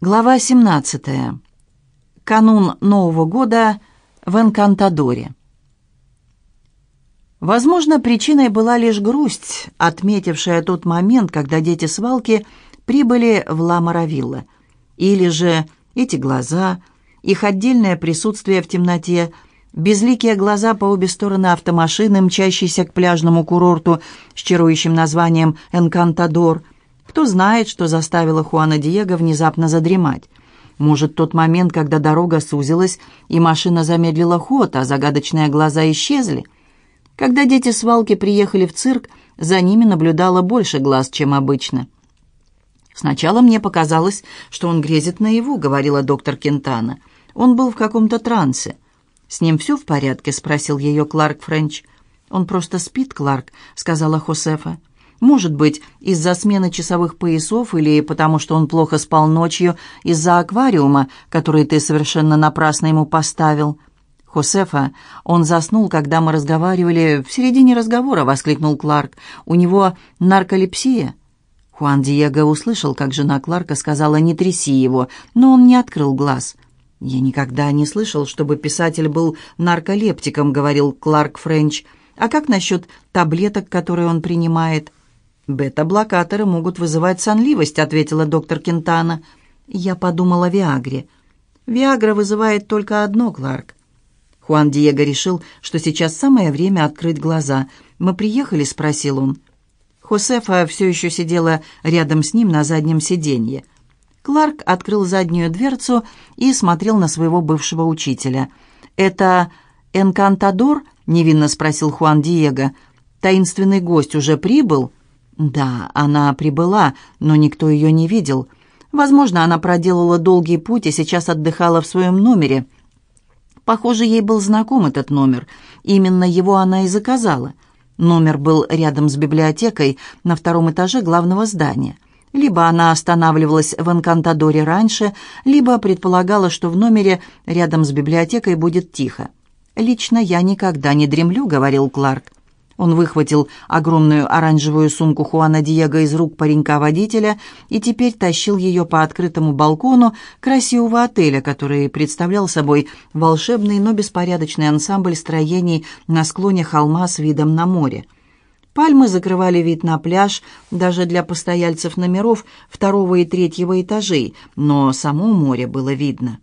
Глава 17. Канун Нового года в Энкантадоре. Возможно, причиной была лишь грусть, отметившая тот момент, когда дети свалки прибыли в Ла-Маравилла. Или же эти глаза, их отдельное присутствие в темноте, безликие глаза по обе стороны автомашины, мчащиеся к пляжному курорту с чарующим названием «Энкантадор», кто знает, что заставило Хуана Диего внезапно задремать. Может, тот момент, когда дорога сузилась, и машина замедлила ход, а загадочные глаза исчезли? Когда дети свалки приехали в цирк, за ними наблюдало больше глаз, чем обычно. «Сначала мне показалось, что он грезит наяву», — говорила доктор Кентана. «Он был в каком-то трансе». «С ним все в порядке?» — спросил ее Кларк Френч. «Он просто спит, Кларк», — сказала Хосефа. Может быть, из-за смены часовых поясов или потому, что он плохо спал ночью из-за аквариума, который ты совершенно напрасно ему поставил. Хосефа, он заснул, когда мы разговаривали. В середине разговора воскликнул Кларк. У него нарколепсия. Хуан Диего услышал, как жена Кларка сказала «не тряси его», но он не открыл глаз. «Я никогда не слышал, чтобы писатель был нарколептиком», — говорил Кларк Френч. «А как насчет таблеток, которые он принимает?» «Бета-блокаторы могут вызывать сонливость», — ответила доктор Кентана. Я подумала о Виагре. «Виагра вызывает только одно, Кларк». Хуан Диего решил, что сейчас самое время открыть глаза. «Мы приехали?» — спросил он. Хосефа все еще сидела рядом с ним на заднем сиденье. Кларк открыл заднюю дверцу и смотрел на своего бывшего учителя. «Это Энкантадор?» — невинно спросил Хуан Диего. «Таинственный гость уже прибыл?» Да, она прибыла, но никто ее не видел. Возможно, она проделала долгий путь и сейчас отдыхала в своем номере. Похоже, ей был знаком этот номер. Именно его она и заказала. Номер был рядом с библиотекой на втором этаже главного здания. Либо она останавливалась в Энкантадоре раньше, либо предполагала, что в номере рядом с библиотекой будет тихо. «Лично я никогда не дремлю», — говорил Кларк. Он выхватил огромную оранжевую сумку Хуана Диего из рук паренька-водителя и теперь тащил ее по открытому балкону красивого отеля, который представлял собой волшебный, но беспорядочный ансамбль строений на склоне холма с видом на море. Пальмы закрывали вид на пляж даже для постояльцев номеров второго и третьего этажей, но само море было видно.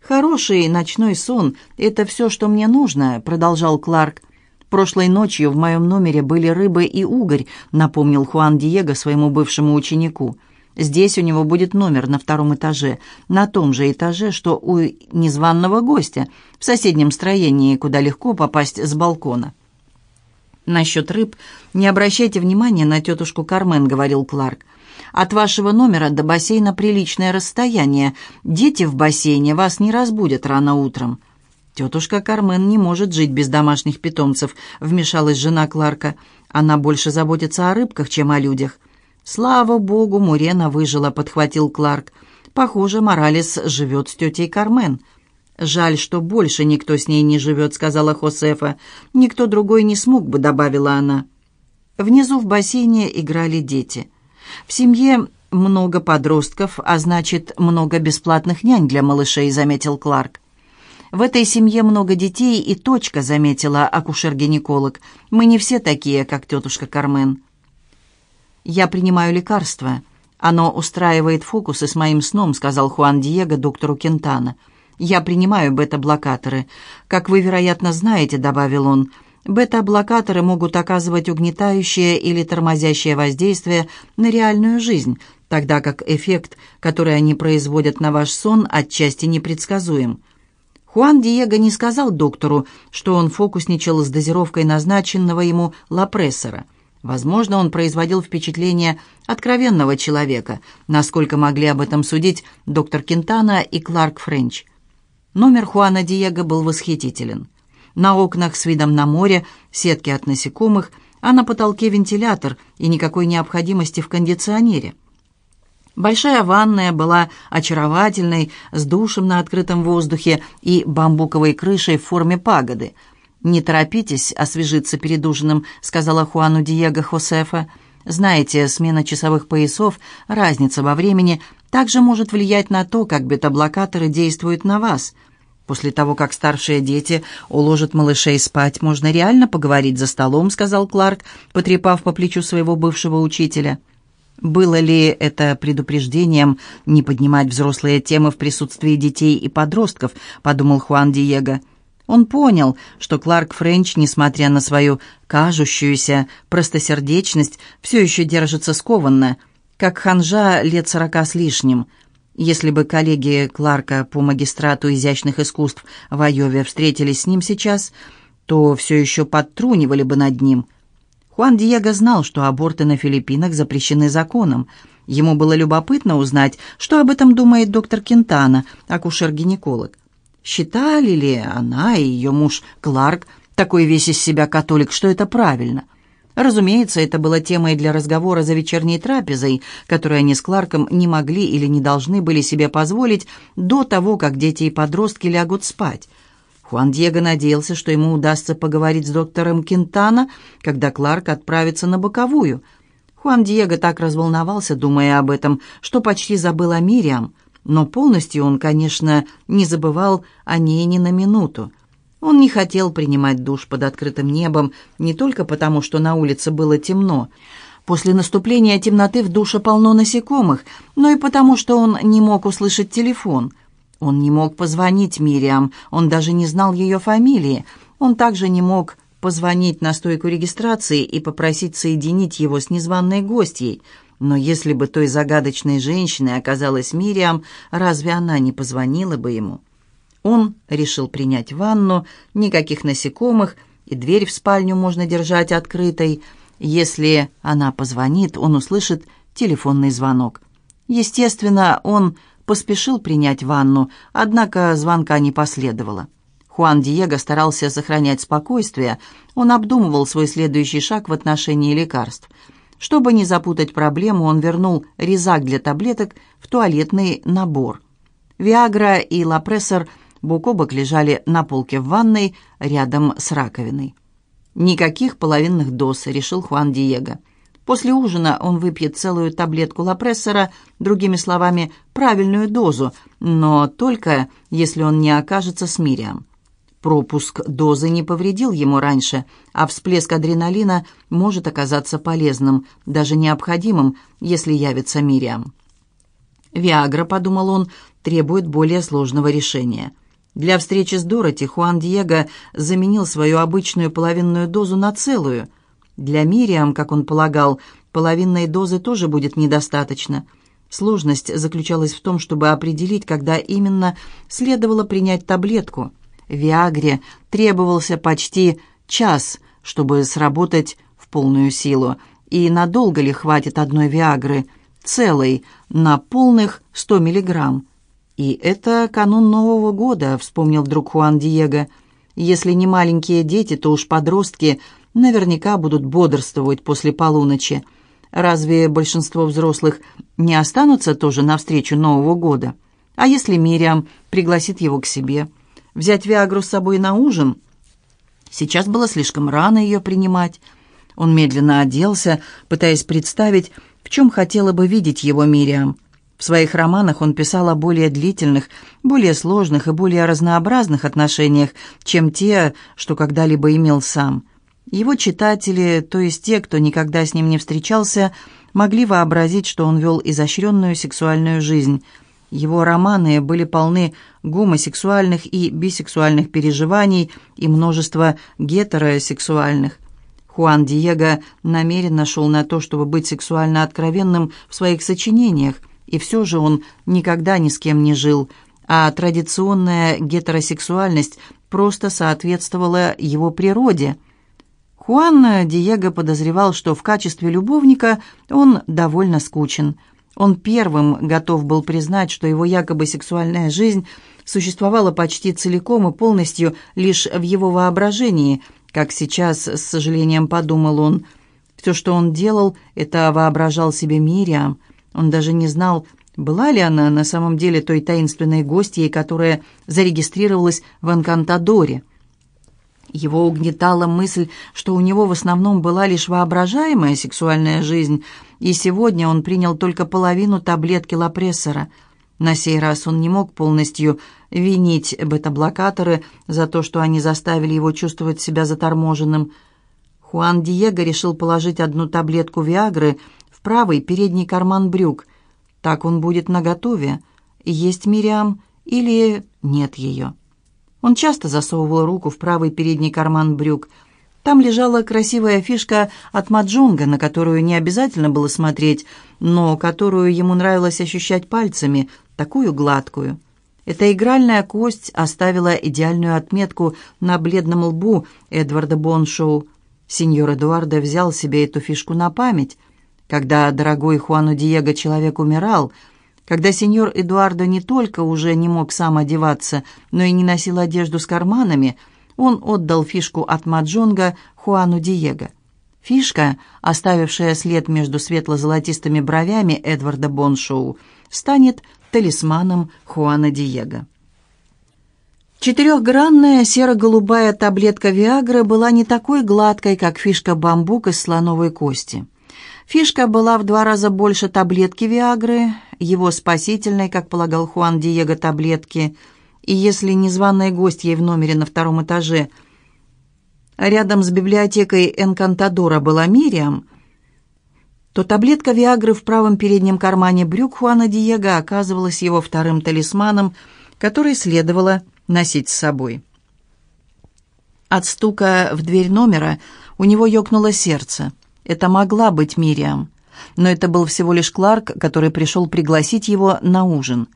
«Хороший ночной сон — это все, что мне нужно», — продолжал Кларк. «Прошлой ночью в моем номере были рыбы и угорь», — напомнил Хуан Диего своему бывшему ученику. «Здесь у него будет номер на втором этаже, на том же этаже, что у незваного гостя, в соседнем строении, куда легко попасть с балкона». «Насчет рыб не обращайте внимания на тетушку Кармен», — говорил Кларк. «От вашего номера до бассейна приличное расстояние. Дети в бассейне вас не разбудят рано утром». «Тетушка Кармен не может жить без домашних питомцев», — вмешалась жена Кларка. «Она больше заботится о рыбках, чем о людях». «Слава богу, Мурена выжила», — подхватил Кларк. «Похоже, Моралес живет с тетей Кармен». «Жаль, что больше никто с ней не живет», — сказала Хосефа. «Никто другой не смог бы», — добавила она. Внизу в бассейне играли дети. В семье много подростков, а значит, много бесплатных нянь для малышей, заметил Кларк. В этой семье много детей и точка, заметила акушер-гинеколог. Мы не все такие, как тетушка Кармен. Я принимаю лекарства. Оно устраивает фокусы с моим сном, сказал Хуан Диего доктору Кентана. Я принимаю бета-блокаторы. Как вы, вероятно, знаете, добавил он, бета-блокаторы могут оказывать угнетающее или тормозящее воздействие на реальную жизнь, тогда как эффект, который они производят на ваш сон, отчасти непредсказуем. Хуан Диего не сказал доктору, что он фокусничал с дозировкой назначенного ему лапрессора. Возможно, он производил впечатление откровенного человека, насколько могли об этом судить доктор Кентана и Кларк Френч. Номер Хуана Диего был восхитителен. На окнах с видом на море, сетки от насекомых, а на потолке вентилятор и никакой необходимости в кондиционере – Большая ванная была очаровательной, с душем на открытом воздухе и бамбуковой крышей в форме пагоды. «Не торопитесь освежиться перед ужином», — сказала Хуану Диего Хосефа. «Знаете, смена часовых поясов, разница во времени, также может влиять на то, как бета-блокаторы действуют на вас. После того, как старшие дети уложат малышей спать, можно реально поговорить за столом, сказал Кларк, потрепав по плечу своего бывшего учителя. Было ли это предупреждением не поднимать взрослые темы в присутствии детей и подростков, подумал Хуан Диего. Он понял, что Кларк Френч, несмотря на свою кажущуюся простосердечность, все еще держится скованно, как ханжа лет сорока с лишним. Если бы коллеги Кларка по магистрату изящных искусств в Айове встретились с ним сейчас, то все еще подтрунивали бы над ним – Хуан Диего знал, что аборты на Филиппинах запрещены законом. Ему было любопытно узнать, что об этом думает доктор Кентана, акушер-гинеколог. Считали ли она и ее муж Кларк, такой весь из себя католик, что это правильно? Разумеется, это было темой для разговора за вечерней трапезой, которую они с Кларком не могли или не должны были себе позволить до того, как дети и подростки лягут спать. Хуан Диего надеялся, что ему удастся поговорить с доктором Кентана, когда Кларк отправится на боковую. Хуан Диего так разволновался, думая об этом, что почти забыл о Мириам, но полностью он, конечно, не забывал о ней ни на минуту. Он не хотел принимать душ под открытым небом не только потому, что на улице было темно. После наступления темноты в душе полно насекомых, но и потому, что он не мог услышать телефон – он не мог позвонить Мириам, он даже не знал ее фамилии. Он также не мог позвонить на стойку регистрации и попросить соединить его с незваной гостьей. Но если бы той загадочной женщиной оказалась Мириам, разве она не позвонила бы ему? Он решил принять ванну, никаких насекомых, и дверь в спальню можно держать открытой. Если она позвонит, он услышит телефонный звонок. Естественно, он поспешил принять ванну, однако звонка не последовало. Хуан Диего старался сохранять спокойствие, он обдумывал свой следующий шаг в отношении лекарств. Чтобы не запутать проблему, он вернул резак для таблеток в туалетный набор. Виагра и Лапрессор бок о бок лежали на полке в ванной рядом с раковиной. «Никаких половинных доз», — решил Хуан Диего. После ужина он выпьет целую таблетку лапрессора, другими словами, правильную дозу, но только если он не окажется с Мириам. Пропуск дозы не повредил ему раньше, а всплеск адреналина может оказаться полезным, даже необходимым, если явится Мириам. «Виагра», — подумал он, — требует более сложного решения. Для встречи с Дороти Хуан Диего заменил свою обычную половинную дозу на целую — для Мириам, как он полагал, половинной дозы тоже будет недостаточно. Сложность заключалась в том, чтобы определить, когда именно следовало принять таблетку. Виагре требовался почти час, чтобы сработать в полную силу. И надолго ли хватит одной Виагры, целой, на полных 100 миллиграмм? «И это канун Нового года», — вспомнил вдруг Хуан Диего. «Если не маленькие дети, то уж подростки наверняка будут бодрствовать после полуночи. Разве большинство взрослых не останутся тоже навстречу Нового года? А если Мириам пригласит его к себе? Взять Виагру с собой на ужин? Сейчас было слишком рано ее принимать. Он медленно оделся, пытаясь представить, в чем хотела бы видеть его Мириам. В своих романах он писал о более длительных, более сложных и более разнообразных отношениях, чем те, что когда-либо имел сам – его читатели, то есть те, кто никогда с ним не встречался, могли вообразить, что он вел изощренную сексуальную жизнь. Его романы были полны гомосексуальных и бисексуальных переживаний и множества гетеросексуальных. Хуан Диего намеренно шел на то, чтобы быть сексуально откровенным в своих сочинениях, и все же он никогда ни с кем не жил, а традиционная гетеросексуальность просто соответствовала его природе – Хуан Диего подозревал, что в качестве любовника он довольно скучен. Он первым готов был признать, что его якобы сексуальная жизнь существовала почти целиком и полностью лишь в его воображении, как сейчас с сожалением подумал он. Все, что он делал, это воображал себе Мириам. Он даже не знал, была ли она на самом деле той таинственной гостьей, которая зарегистрировалась в Анкантадоре. Его угнетала мысль, что у него в основном была лишь воображаемая сексуальная жизнь, и сегодня он принял только половину таблетки лапрессора. На сей раз он не мог полностью винить бета-блокаторы за то, что они заставили его чувствовать себя заторможенным. Хуан Диего решил положить одну таблетку Виагры в правый передний карман брюк. Так он будет наготове. Есть Мириам или нет ее. Он часто засовывал руку в правый передний карман брюк. Там лежала красивая фишка от Маджонга, на которую не обязательно было смотреть, но которую ему нравилось ощущать пальцами, такую гладкую. Эта игральная кость оставила идеальную отметку на бледном лбу Эдварда Боншоу. Сеньор Эдуардо взял себе эту фишку на память. Когда дорогой Хуану Диего человек умирал, когда сеньор Эдуардо не только уже не мог сам одеваться, но и не носил одежду с карманами, он отдал фишку от Маджонга Хуану Диего. Фишка, оставившая след между светло-золотистыми бровями Эдварда Боншоу, станет талисманом Хуана Диего. Четырехгранная серо-голубая таблетка Виагры была не такой гладкой, как фишка бамбук из слоновой кости. Фишка была в два раза больше таблетки Виагры, его спасительной, как полагал Хуан Диего, таблетки. И если незваный гость ей в номере на втором этаже рядом с библиотекой Энкантадора была Мириам, то таблетка Виагры в правом переднем кармане брюк Хуана Диего оказывалась его вторым талисманом, который следовало носить с собой. От стука в дверь номера у него ёкнуло сердце – это могла быть Мириам. Но это был всего лишь Кларк, который пришел пригласить его на ужин.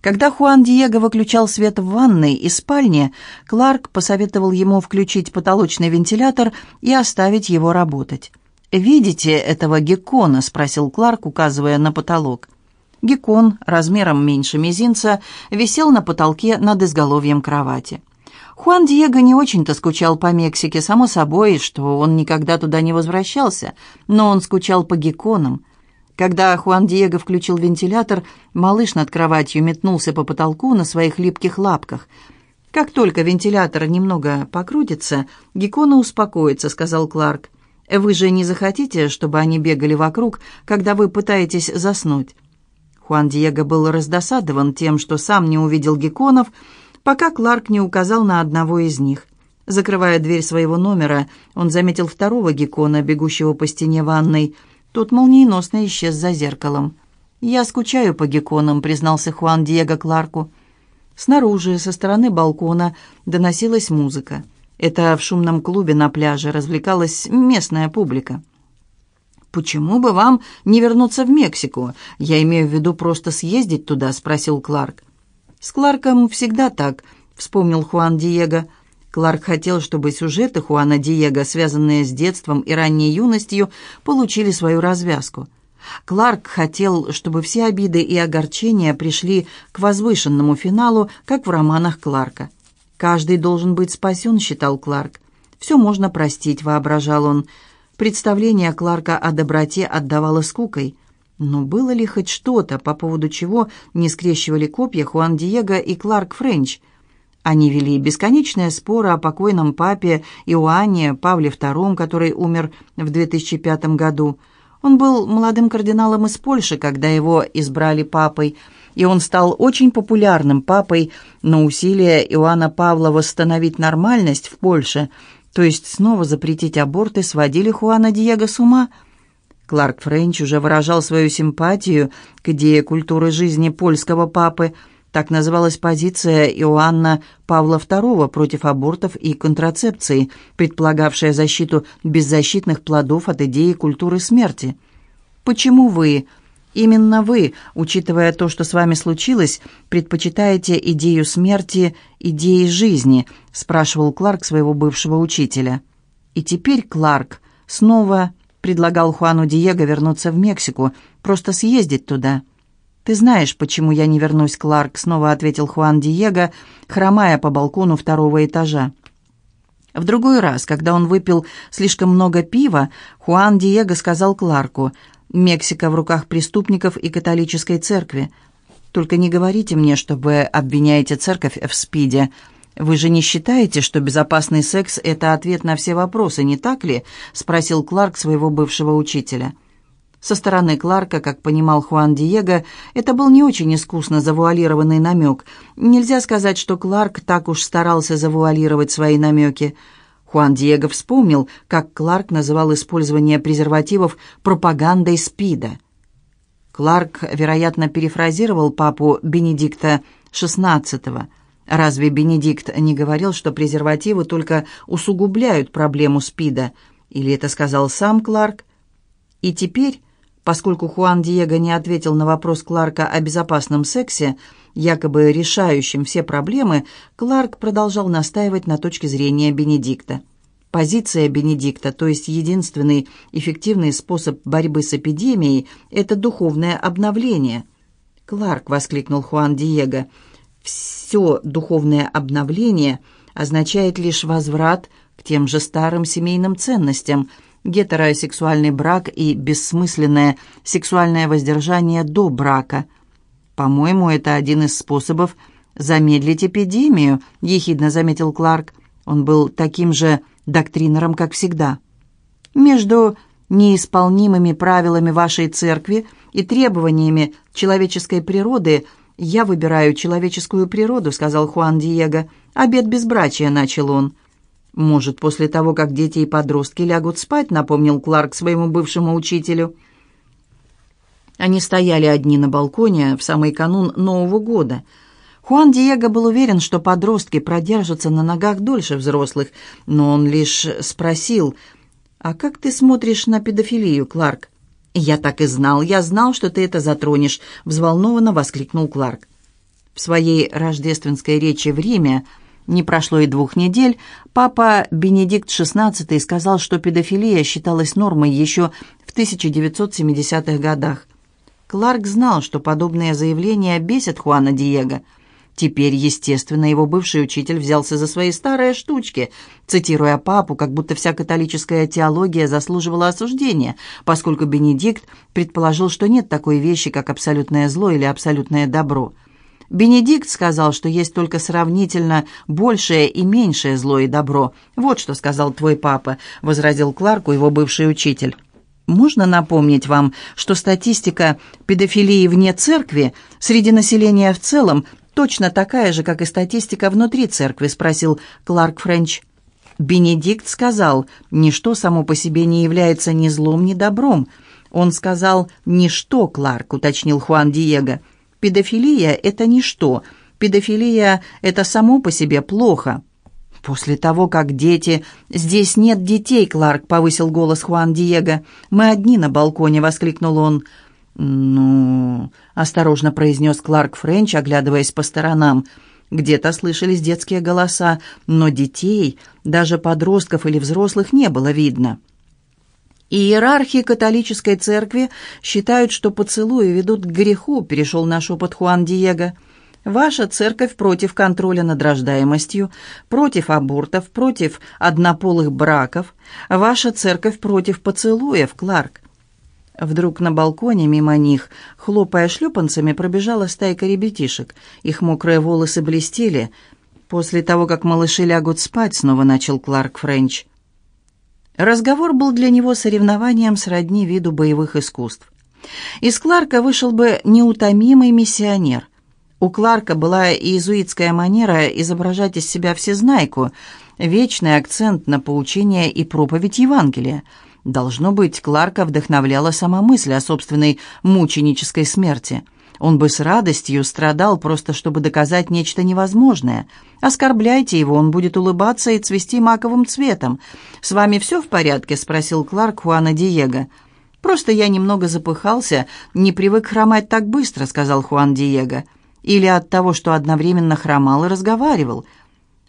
Когда Хуан Диего выключал свет в ванной и спальне, Кларк посоветовал ему включить потолочный вентилятор и оставить его работать. «Видите этого геккона?» — спросил Кларк, указывая на потолок. Геккон, размером меньше мизинца, висел на потолке над изголовьем кровати. Хуан Диего не очень-то скучал по Мексике, само собой, что он никогда туда не возвращался, но он скучал по гекконам. Когда Хуан Диего включил вентилятор, малыш над кроватью метнулся по потолку на своих липких лапках. «Как только вентилятор немного покрутится, гекконы успокоятся», — сказал Кларк. «Вы же не захотите, чтобы они бегали вокруг, когда вы пытаетесь заснуть?» Хуан Диего был раздосадован тем, что сам не увидел гекконов, — пока Кларк не указал на одного из них. Закрывая дверь своего номера, он заметил второго геккона, бегущего по стене ванной. Тот молниеносно исчез за зеркалом. «Я скучаю по гекконам», — признался Хуан Диего Кларку. Снаружи, со стороны балкона, доносилась музыка. Это в шумном клубе на пляже развлекалась местная публика. «Почему бы вам не вернуться в Мексику? Я имею в виду просто съездить туда», — спросил Кларк. «С Кларком всегда так», — вспомнил Хуан Диего. Кларк хотел, чтобы сюжеты Хуана Диего, связанные с детством и ранней юностью, получили свою развязку. Кларк хотел, чтобы все обиды и огорчения пришли к возвышенному финалу, как в романах Кларка. «Каждый должен быть спасен», — считал Кларк. «Все можно простить», — воображал он. Представление Кларка о доброте отдавало скукой. Но было ли хоть что-то, по поводу чего не скрещивали копья Хуан Диего и Кларк Френч? Они вели бесконечные споры о покойном папе Иоанне Павле II, который умер в 2005 году. Он был молодым кардиналом из Польши, когда его избрали папой, и он стал очень популярным папой, но усилия Иоанна Павла восстановить нормальность в Польше, то есть снова запретить аборты, сводили Хуана Диего с ума – Кларк Френч уже выражал свою симпатию к идее культуры жизни польского папы. Так называлась позиция Иоанна Павла II против абортов и контрацепции, предполагавшая защиту беззащитных плодов от идеи культуры смерти. «Почему вы, именно вы, учитывая то, что с вами случилось, предпочитаете идею смерти идеи жизни?» спрашивал Кларк своего бывшего учителя. И теперь Кларк снова предлагал Хуану Диего вернуться в Мексику, просто съездить туда. «Ты знаешь, почему я не вернусь, Кларк», — снова ответил Хуан Диего, хромая по балкону второго этажа. В другой раз, когда он выпил слишком много пива, Хуан Диего сказал Кларку, «Мексика в руках преступников и католической церкви. Только не говорите мне, что вы обвиняете церковь в спиде. «Вы же не считаете, что безопасный секс – это ответ на все вопросы, не так ли?» – спросил Кларк своего бывшего учителя. Со стороны Кларка, как понимал Хуан Диего, это был не очень искусно завуалированный намек. Нельзя сказать, что Кларк так уж старался завуалировать свои намеки. Хуан Диего вспомнил, как Кларк называл использование презервативов пропагандой СПИДа. Кларк, вероятно, перефразировал папу Бенедикта XVI – Разве Бенедикт не говорил, что презервативы только усугубляют проблему СПИДа? Или это сказал сам Кларк? И теперь, поскольку Хуан Диего не ответил на вопрос Кларка о безопасном сексе, якобы решающем все проблемы, Кларк продолжал настаивать на точке зрения Бенедикта. Позиция Бенедикта, то есть единственный эффективный способ борьбы с эпидемией, это духовное обновление. «Кларк», — воскликнул Хуан Диего, — все духовное обновление означает лишь возврат к тем же старым семейным ценностям, гетеросексуальный брак и бессмысленное сексуальное воздержание до брака. По-моему, это один из способов замедлить эпидемию, ехидно заметил Кларк. Он был таким же доктринером, как всегда. Между неисполнимыми правилами вашей церкви и требованиями человеческой природы – «Я выбираю человеческую природу», — сказал Хуан Диего. «Обед безбрачия», — начал он. «Может, после того, как дети и подростки лягут спать», — напомнил Кларк своему бывшему учителю. Они стояли одни на балконе в самый канун Нового года. Хуан Диего был уверен, что подростки продержатся на ногах дольше взрослых, но он лишь спросил, «А как ты смотришь на педофилию, Кларк?» «Я так и знал, я знал, что ты это затронешь», — взволнованно воскликнул Кларк. В своей рождественской речи в Риме не прошло и двух недель, папа Бенедикт XVI сказал, что педофилия считалась нормой еще в 1970-х годах. Кларк знал, что подобные заявления бесят Хуана Диего — Теперь, естественно, его бывший учитель взялся за свои старые штучки, цитируя папу, как будто вся католическая теология заслуживала осуждения, поскольку Бенедикт предположил, что нет такой вещи, как абсолютное зло или абсолютное добро. Бенедикт сказал, что есть только сравнительно большее и меньшее зло и добро. «Вот что сказал твой папа», — возразил Кларку его бывший учитель. Можно напомнить вам, что статистика педофилии вне церкви среди населения в целом точно такая же, как и статистика внутри церкви?» — спросил Кларк Френч. Бенедикт сказал, «Ничто само по себе не является ни злом, ни добром». Он сказал «ничто, Кларк», — уточнил Хуан Диего. «Педофилия — это ничто. Педофилия — это само по себе плохо». «После того, как дети...» «Здесь нет детей, Кларк», — повысил голос Хуан Диего. «Мы одни на балконе», — воскликнул он. «Ну...» — осторожно произнес Кларк Френч, оглядываясь по сторонам. Где-то слышались детские голоса, но детей, даже подростков или взрослых, не было видно. «Иерархи католической церкви считают, что поцелуи ведут к греху», — перешел на шепот Хуан Диего. «Ваша церковь против контроля над рождаемостью, против абортов, против однополых браков. Ваша церковь против поцелуев, Кларк. Вдруг на балконе мимо них, хлопая шлепанцами, пробежала стайка ребятишек. Их мокрые волосы блестели. После того, как малыши лягут спать, снова начал Кларк Френч. Разговор был для него соревнованием сродни виду боевых искусств. Из Кларка вышел бы неутомимый миссионер. У Кларка была иезуитская манера изображать из себя всезнайку, вечный акцент на поучение и проповедь Евангелия – Должно быть, Кларка вдохновляла сама мысль о собственной мученической смерти. Он бы с радостью страдал, просто чтобы доказать нечто невозможное. Оскорбляйте его, он будет улыбаться и цвести маковым цветом. «С вами все в порядке?» — спросил Кларк Хуана Диего. «Просто я немного запыхался, не привык хромать так быстро», — сказал Хуан Диего. «Или от того, что одновременно хромал и разговаривал».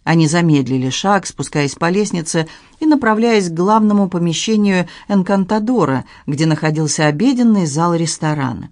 Они замедлили шаг, спускаясь по лестнице и направляясь к главному помещению Энкантадора, где находился обеденный зал ресторана.